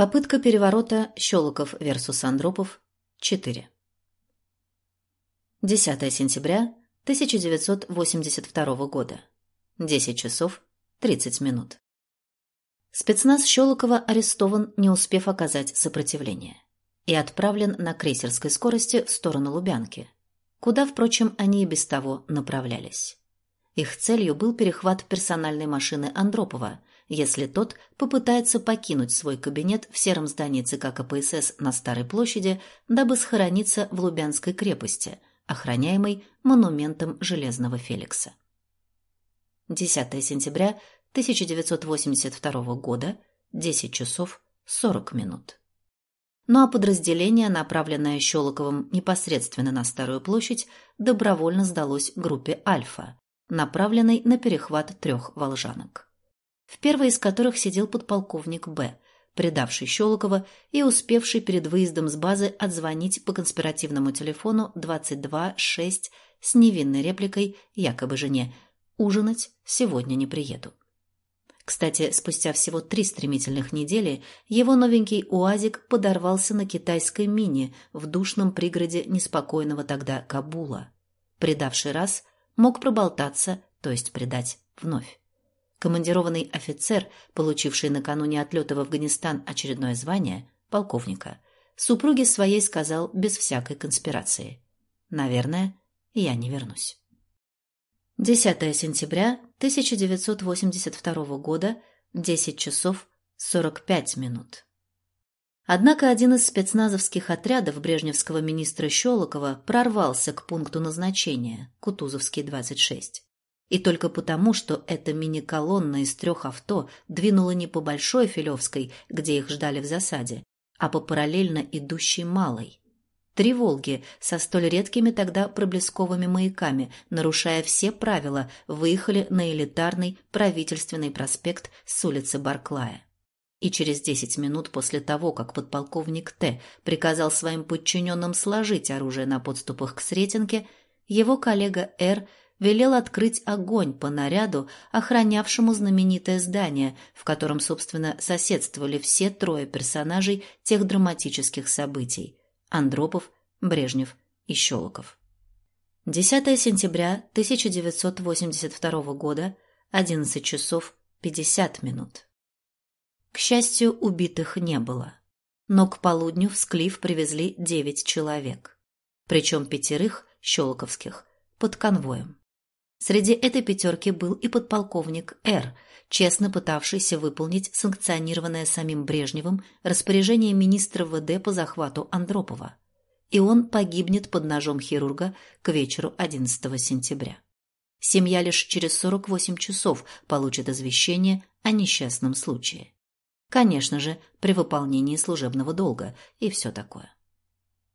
Попытка переворота Щелоков versus Андропов 4. 10 сентября 1982 года. 10 часов 30 минут. Спецназ Щелокова арестован, не успев оказать сопротивление, и отправлен на крейсерской скорости в сторону Лубянки, куда, впрочем, они и без того направлялись. Их целью был перехват персональной машины Андропова, если тот попытается покинуть свой кабинет в сером здании ЦК КПСС на Старой площади, дабы схорониться в Лубянской крепости, охраняемой монументом Железного Феликса. 10 сентября 1982 года, 10 часов 40 минут. Ну а подразделение, направленное Щелоковым непосредственно на Старую площадь, добровольно сдалось группе «Альфа», направленной на перехват трех волжанок в первой из которых сидел подполковник Б, предавший Щелокова и успевший перед выездом с базы отзвонить по конспиративному телефону 22-6 с невинной репликой якобы жене «Ужинать сегодня не приеду». Кстати, спустя всего три стремительных недели его новенький УАЗик подорвался на китайской мине в душном пригороде неспокойного тогда Кабула. Предавший раз мог проболтаться, то есть предать вновь. Командированный офицер, получивший накануне отлета в Афганистан очередное звание, полковника, супруге своей сказал без всякой конспирации. «Наверное, я не вернусь». 10 сентября 1982 года, 10 часов 45 минут. Однако один из спецназовских отрядов брежневского министра Щелокова прорвался к пункту назначения, Кутузовский, 26. И только потому, что эта мини-колонна из трех авто двинула не по Большой Филевской, где их ждали в засаде, а по параллельно идущей Малой. Три «Волги» со столь редкими тогда проблесковыми маяками, нарушая все правила, выехали на элитарный правительственный проспект с улицы Барклая. И через десять минут после того, как подполковник Т. приказал своим подчиненным сложить оружие на подступах к Сретенке, его коллега Р велел открыть огонь по наряду, охранявшему знаменитое здание, в котором, собственно, соседствовали все трое персонажей тех драматических событий – Андропов, Брежнев и Щелоков. 10 сентября 1982 года, 11 часов 50 минут. К счастью, убитых не было. Но к полудню в Склиф привезли 9 человек. Причем пятерых, щелоковских, под конвоем. Среди этой пятерки был и подполковник Р., честно пытавшийся выполнить санкционированное самим Брежневым распоряжение министра ВД по захвату Андропова. И он погибнет под ножом хирурга к вечеру 11 сентября. Семья лишь через 48 часов получит извещение о несчастном случае. Конечно же, при выполнении служебного долга и все такое.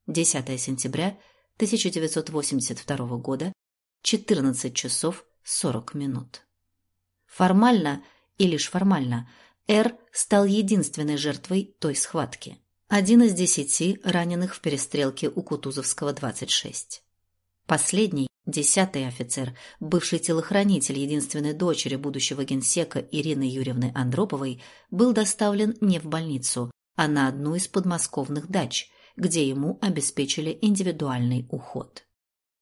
10 сентября 1982 года 14 часов 40 минут. Формально и лишь формально Р стал единственной жертвой той схватки. Один из десяти раненых в перестрелке у Кутузовского 26. Последний, десятый офицер, бывший телохранитель единственной дочери будущего генсека Ирины Юрьевны Андроповой, был доставлен не в больницу, а на одну из подмосковных дач, где ему обеспечили индивидуальный уход.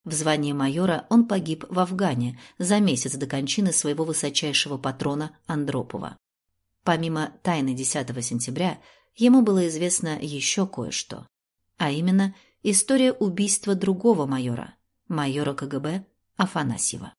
В звании майора он погиб в Афгане за месяц до кончины своего высочайшего патрона Андропова. Помимо тайны 10 сентября, ему было известно еще кое-что. А именно, история убийства другого майора, майора КГБ Афанасьева.